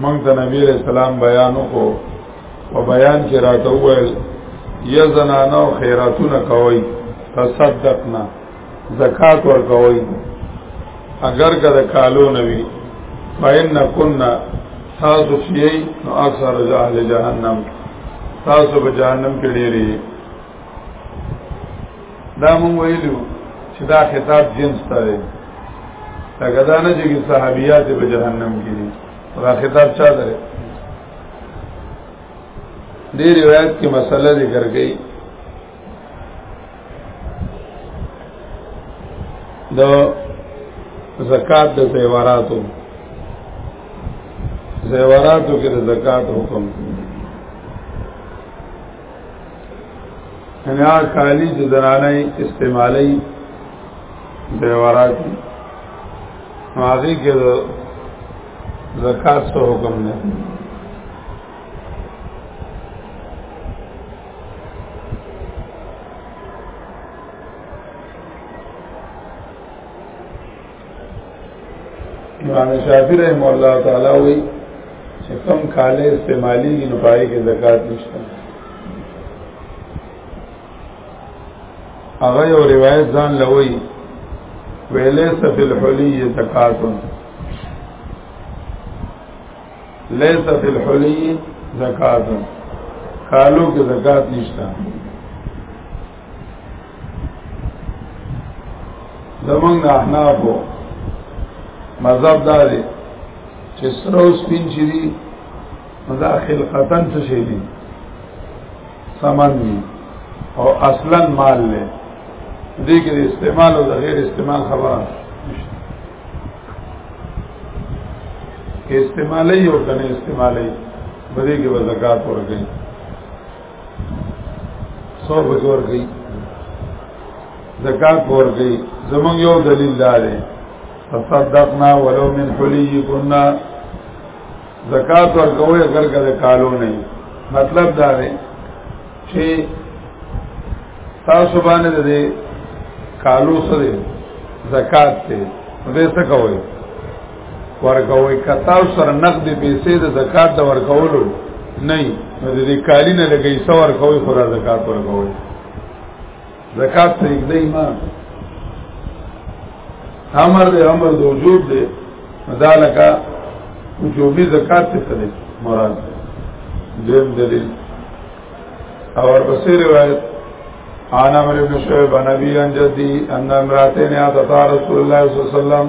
مونږ ته نبی علیہ السلام بیان وکړو په بیان کې راته وویل یا زنانو خیراتونه کوي تصدقنا زکات ور کوي اگر که د کالو نوي فإن كنا تاسو شي نو اکثر اهل جهنم تاسو په جهنم کې ډېری دا مونږ ویلو چې دا خطاب جنس ته دی لکه دا نه چې صحابیات په جهنم کې دي دا خطاب چا دی دې روایت کې مسله ذکر کړي د زکات د زیوراتو زیوراتو کې د زکات حکم دی یعنی هغه کالی چې زنانه استعمالي زیورات دي نو هغې کې د زکات څه حکم دی امام شافعی رحم الله تعالی وی چې کم کاله استعمالي نه پای کې زکات نشته هغه یو روایت ځان لوي ویلې سفل حلی زکات لیس فی الحلی زکات کالو کې زکات نشته زمونږ احنافو مذهب دا دی چې سره او سپین چې دي دا خلقتن څه شي دي سامان دي او اصلا مال له دې کې د استعمال او د غیر استعمال خبره استعمالي او کنه استعمالي بده کې وزکات ورګي څور به ور گئی زکات ور گئی زمون یو دلیل دار تصدقنا ولو من حلی كنا زکات ور کوی اگر کله کالو نه مطلب دا دی چې تاسو باندې دې کالو سره زکات ته دې څه کوی ورکوي کتاو سره نقد پیسې د زکات د ورکولو نه نو د دې کالی نه لګي سو ورکوي خورا زکات ورکوي زکات ته یې دی ما امر دې امر د وجود دې مدالکا وجوبي زکات څه دی مراد دیم دلیل اور بصیر روایت عن عمرو بن شعيب عن ابي عن جدي ان امراتين اتتا رسول الله صلى الله عليه وسلم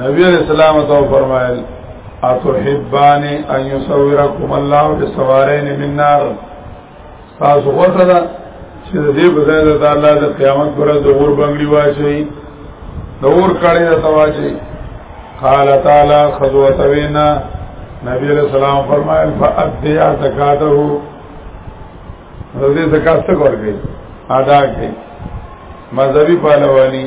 نبی علیہ السلام تو فرمائل اتحبان ان يصوركم الله بسوارين من نار تاسو غوښه ده چې دې بځای د الله د قیامت پر د اور بنگړي واچي د اور کړي د تواچي قال تعالی خذوت وینا نبی علیہ السلام فرمائل فادیا زکاته رضی زکات څه ورګي ادا کړي مذهبي پهلوانی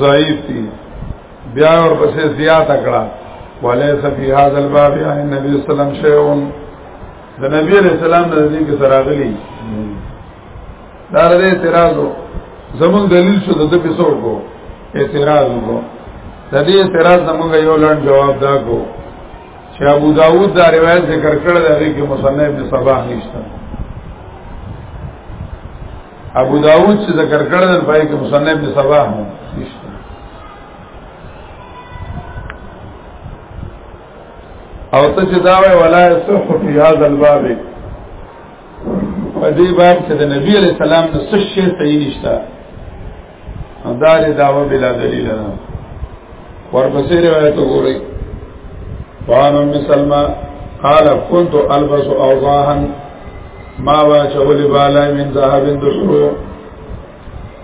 ضعیف دي بیا ور پسې زیات کړه وليس في هذا الباب عن النبي صلى الله عليه وسلم شيء د نبی علیہ السلام د دې کې سراغلی دا د اعتراض زمون دلیل شو د دې په څور کو اعتراض وکړو د دې اعتراض زمونږ یو لړ جواب دا کو چې ابو داوود دا روایت ذکر کړل دی کې مصنف ابن صباح نشته ابو داود چې ذکر کړل په کې مصنف به سبا هم او ته چې دا وای ولا صح فی هذا الباب په دې باب کې د نبی علی السلام د څه شی صحیح نشته دا دې داوا بلا دلیل نه ورپسې روایت وګورئ وان ام سلمہ قال كنت البس اوضاحا ما واچول بالا من ذهب دسرو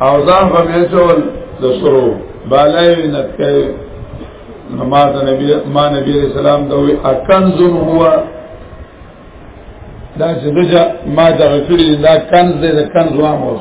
اوضاح به چول دسرو بالا نه کوي ما نبی ما نبی رسول الله دوی اکنز هو دا چې دجا ما دغه کړی دا کنز دې کنز واموس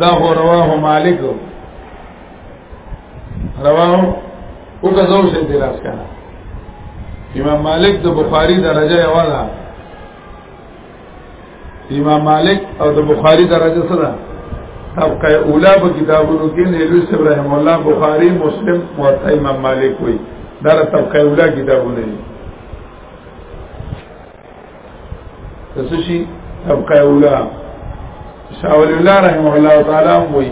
دا هو رواه مالک رواه او کا زو سے اعتراض کنا امام مالک د بخاری درجه والا امام مالک او د بخاری درجه سره طبقه اولا په کتابونو کې نیلوی صاحب رحم الله بخاری مسلم موطئ امام مالک وی دا طبقه اولا کتابونه دي تسشي تبقى اولا شاول الله رحمه الله تعالی وی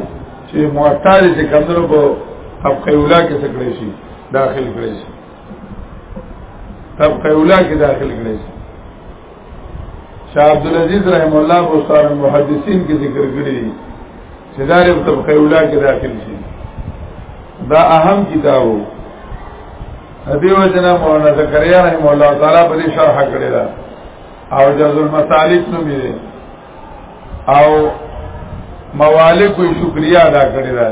چې معطل چې کمنو په تبقى اولا کې سکړې شي داخل کړې شي تبقى اولا کې داخل کړې شي شاہ عبد العزيز رحم الله بوستان المحدثين کې ذکر کړی دي چې دا رب تبقى اولا کې داخل شي دا اهم کتابو دیو جنا مولانا زکریا رحم الله تعالی په دې شرح کړی دا او جز المسالک نو میره او موالک او شکریا ادا کړی دا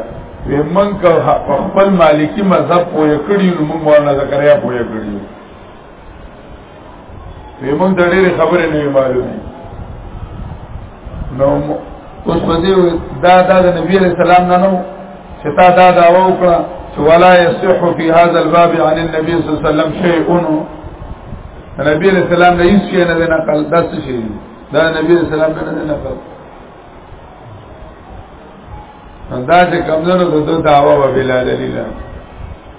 ومن کو خپل مالکی مذهب پوی کړی نو موږ مولانا زکریا پوی کړی وی مونږ د ډېرې خبرې نه معلومې نو اوس په دې دا دا د نبی عليه السلام نه نو چې تا دا دا وکړه چې ولا يصح في هذا الباب عن النبي صلى الله عليه وسلم شيء نبی عليه السلام نه هیڅ شي نه نه قال دا څه شي دا نبی عليه السلام نه نه قال دا چې کمزورو د دعوا وبلا دلیل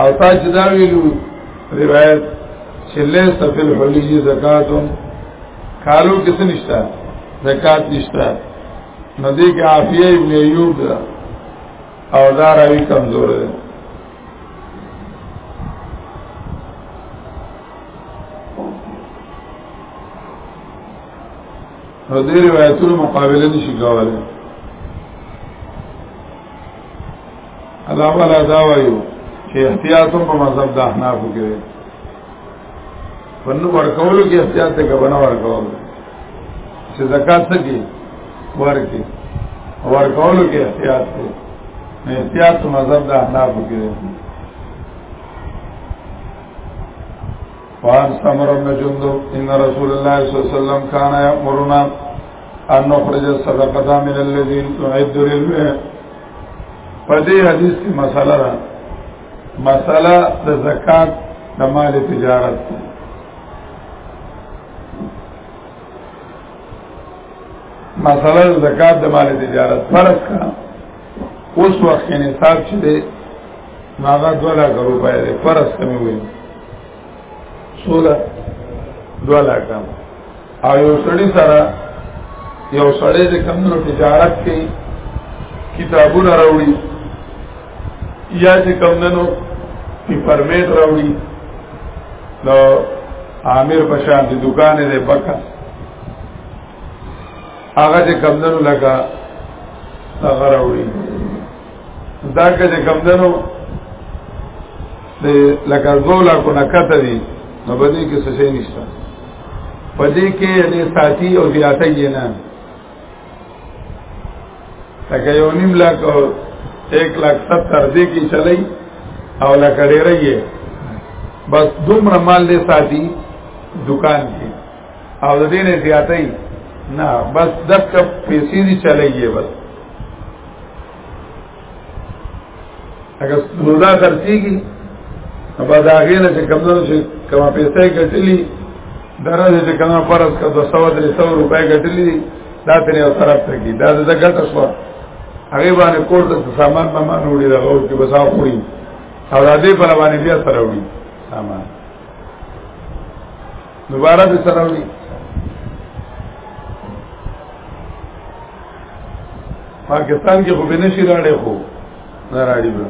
او تا چې دا ویلو روایت چې لیس فی الحلیه زکات کالو کې څه نشته زکات نشته نو دې کې عافیه ابن ایوب دا او دا راوی کمزور دی او دې روایتونو مقابله نشي کولای الله ولا دا وایو چې احتیاط په مذهب د احناف کې دی ونه ورکول کې احتیاط ته غوونه ورکول چې زکات څه کې ورکې ورکول کې احتیاط ته احتیاط په مذهب د احناف کې دی وان سمر بن جندب ان رسول الله صلی الله علیه وسلم کان یامرنا ان نخرج الصدقه من الذين تعد للبيع فدې حدیث کی مساله را مساله د زکات د مال تجارت مساله د زکات د مال تجارت فرق کا اوس وخت کې نصاب چې دی هغه 2 لک روپۍ دی فرض کمی وي 16 2 لک او یو سړی سره یو سړی د کمنو تجارت کوي کتابونه راوړي یا چې کمنو په پرمیټ راوړي نو عامر بشان د دکان دې بکا هغه چې کمنو لگا هغه راوړي دا که د کمدنو د لکه دو لاکو نه کته دي نو په دې کې څه شي نشته په دې کې یعنی ساتي او زیاته یې نه لکه یو نیم لاک او ایک لاک ستر دې کې چلی او لکه ډېر یې بس دومره مال دې ساتي دکان کې او د دې نه زیاته نه بس دک پیسې دي چلی یې بس اگر نودا خرچی کی اب از آگه نه چه کمدنو چه کما پیسه گتلی درازه چه کما پرس که دو سوا دری سوا روپای گتلی دی دا تنی او طرف تکی دا دا دا گتا شوا اگه بانه کور تا سامان مامان اوڑی دا غور که بسا خوری او دا دی پر بانه بیا سر اوڑی سامان دوباره دی سر اوڑی پاکستان کې خو به نشي راړې خو نه راړي به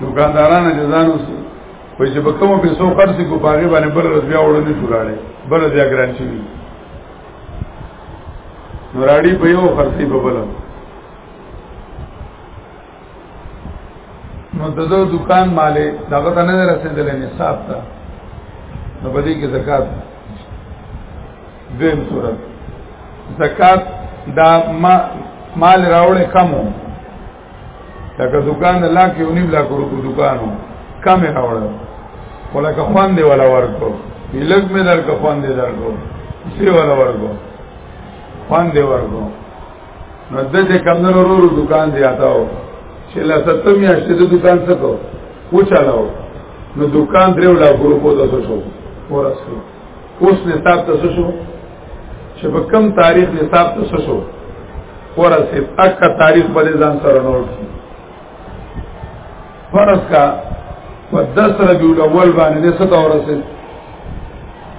دکانداران جزان اوس په چې په کومو پیسو خرڅ کو پاګې باندې بل ورځ بیا وړاندې شو راړې بل بیا ګران شي نو راړي په یو خرڅي په بل نو دغه دکان مالې دغه ته نه رسیدل نصاب ته نو په دې کې زکات دیم صورت زکات دا ما مال راوړې کمو لکه دکان لا کې ونیم لا کو روپو دکانو کم راوړل ولکه خوان دی ولا ورکو لګ مې درکو خوان دی درکو سی ولا ورکو خوان دی ورکو نو د دې کمندونو ورو دکان دی آتاو چې لا ستم یا شته د دکان څه کو و چلاو نو دکان درو لا ګورو کو تاسو شو ورسو اوس نصاب تاسو شو چې په کم تاریخ نصاب تاسو شو ورسې اکه تاریخ بلې ځان سره نوٹ فرض کا په 10 ربیع الاول باندې د ست اورسه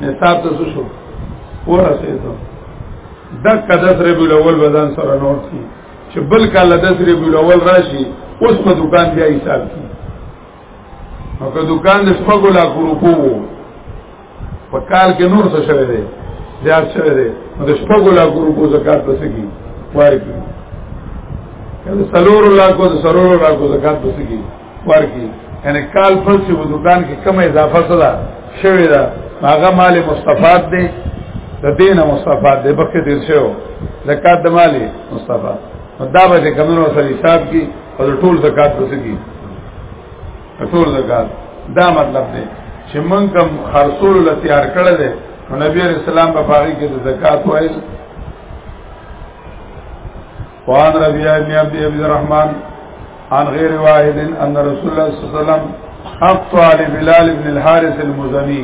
نصاب ته شو ورسه ته د قدس ربیع الاول بدن سره نور کی چې بل کال د 10 ربیع الاول راشي اوس په دکان بیا حساب کی نو که دکان د شپږو لا ګروپو په کال کې نور څه شوی دی زیات شوی دی نو د شپږو لا ګروپو زکات پسې کی ورکی کله سلور لا کو د سرور لا کو زکات پسې کی ورکی یعنی کال پر چې په دکان کې کم اضافه سره شوی دا هغه مال مستفاد دی د دین مستفاد دی بکه دیر شو زکات د مال مستفاد دا به کومو سره حساب کی او ټول زکات پس کی ټول زکات دا مطلب دی چې مونږ کوم خرصول له تیار کړل دي نو نبی رسول الله په باغی کې د زکات وایي وان ربی ابن عبد ابن الرحمن عن غیر واحد ان رسول الله صلی الله علیه وسلم اقطع لبلال ابن الحارث المزنی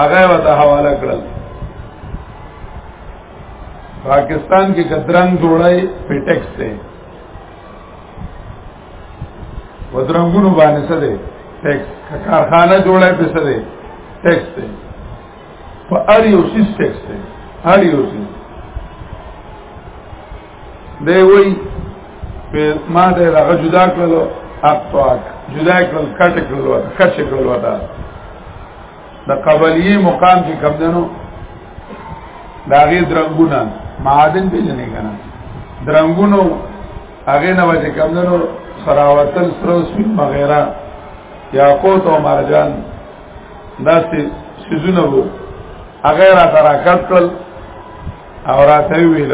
هغه وته حواله کړل پاکستان کې کترنګ جوړای پیټکس ته ودرنګونو باندې څه دی ټیکس کارخانه جوړای په څه دی ټیکس دی په اړ یو سیس ټیکس دی اړ یو سیس دی وی په ما دې هغه جدا کړل اقطاک جدا کړل کټ کړل وته کټ کړل وته د قبلی مقام کې کم دنو دا غي درنګونه معادن به نه کنه درنګونو هغه نه وځي کم دنو سراوتل سروس مغیره یاقوت او مرجان دا سي سيزونه وو هغه را تراکټ کړل او راته ویل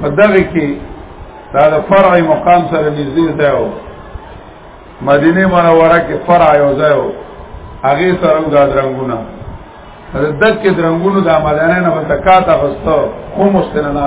په دغه کې دا د فرع مقام سره نږدې ځای و مدینه منوره کې فرع یو ځای و هغه سره دا درنګونه د دکې درنګونو د مدینه نه وسکاته غستو خو مستنه نه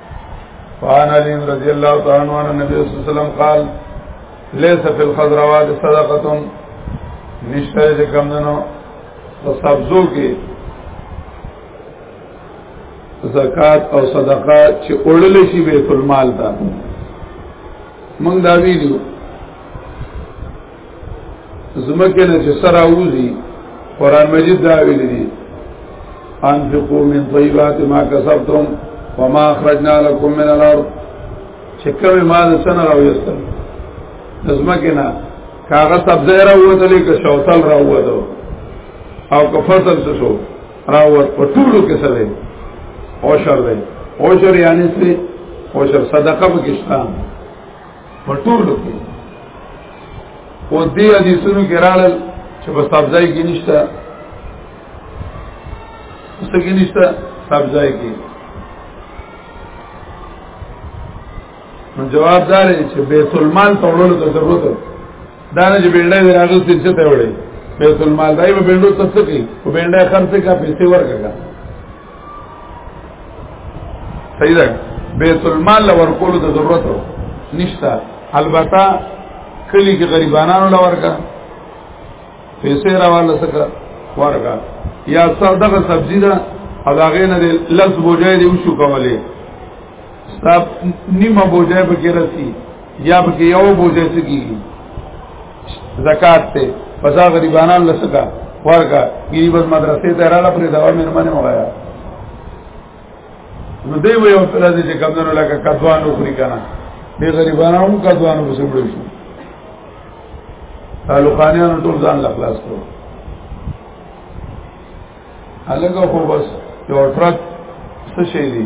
وعن علي رضي الله تعالى عنه النبي صلى الله عليه وسلم قال ليس في الخضروات صدقه نشته چې کم دنو په سبزو کې زکات او صدقه چې اړل شي بیت المال ته مونږ دا ویلو زمکه نه چې سره وځي قران مجید دا ویل دي انفقوا من طيبات ما كسبتم وما اخرجنا لكم من الارض چې کومه مال سره راويستل زمکه نه کاغه سبزه راوته لیک شوتل راوته او که فصل څه شو راوت په ټولو کې څه دی او شر دی او شر یعنی څه او شر صدقه پکې شته په ټولو کې او دې حدیثونو کې راغلل چې په سبزای کې نشته څه کې نشته سبزای کې نو جواب دار چې بیت المال ته وړلو ته ضرورت دا نه چې بلډه دې راغستې چې ته وړې بیت المال دای په بلډو څه څه کې په بلډه خرڅه کا پیسې ورکړه صحیح ده بیت المال لور کولو ته ضرورت نشته البته کلی کې غریبانو لور کا پیسې راواله سکه ورګه یا څو دغه سبزی ده او هغه نه لز بوجای دی وشو کولې ستاب نیمه بوجای به کې رسی یا به یو بوجای سکیږي زکات ته پزا غریبانان لسکا ورکا غریب مدرسې ته رااله پر دا مې منه مغایا نو دی وی او تل دې کمنو لکه کدوانو خوري کنه به غریبانو هم کدوانو وسبړ شو تعلقانیانو ټول ځان لا خلاص کړو هغه خو بس یو ټرک څه شي دي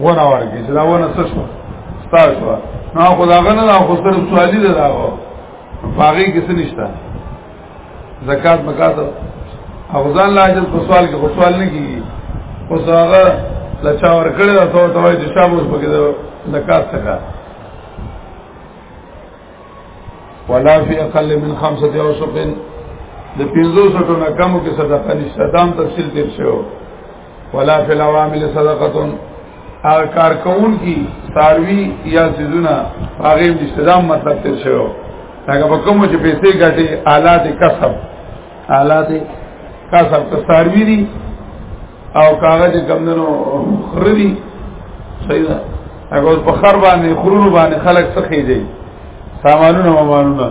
ونه ورګي چې دا ونه څه شو ستاسو نو خداغه نه دا خو صرف سوالی ده دا باغی کې څه نشته زکات مکات اغزان لا اجل په سوال کې سوال نه کیږي اوس هغه لچا ور کړی دا ته ته وایي چې شابه اوس پکې زکات څخه ولا فی اقل من خمسه او سقین د 500 ټنه کمو کې صدقه نشته دام تفصیل تیر شو ولا فی العوامل صدقه او کار کون کی ساروی یا سیزونه هغه د استدام مطلب تر شو هغه په کوم چې پیسې ګټي آلات کسب آلات کسب ته ساروی دي او کاغذ کمندنو خردي صحیح ده هغه په خر باندې خرونو باندې خلک څخه دی سامانونه مامانونه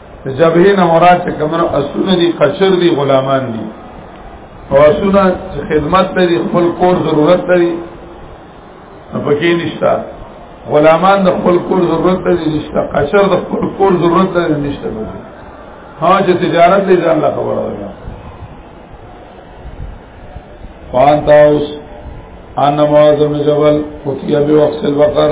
د جبهه نه مراد چې کمنو اسونه دي قشر دي غلامان دي او اسونه چې خدمت لري خپل کور ضرورت لري پکې نشتا غلامان د خپل کور ضرورت لري نشتا قشر د خپل کور ضرورت لري نشتا ها چې تجارت دې ځان لا خبره ده فانتاوس ان معاذ بن جبل قتیبه وقص البقر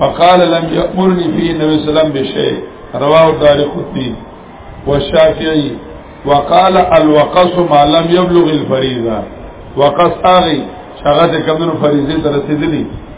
فقال لم يأمرني فيه النبي صلى الله عليه وسلم بشيء رواه دار قطني والشافعي وقال الوقص ما لم يبلغ الفريضه وقص اغي شغه کمنو فریضه ته رسیدلی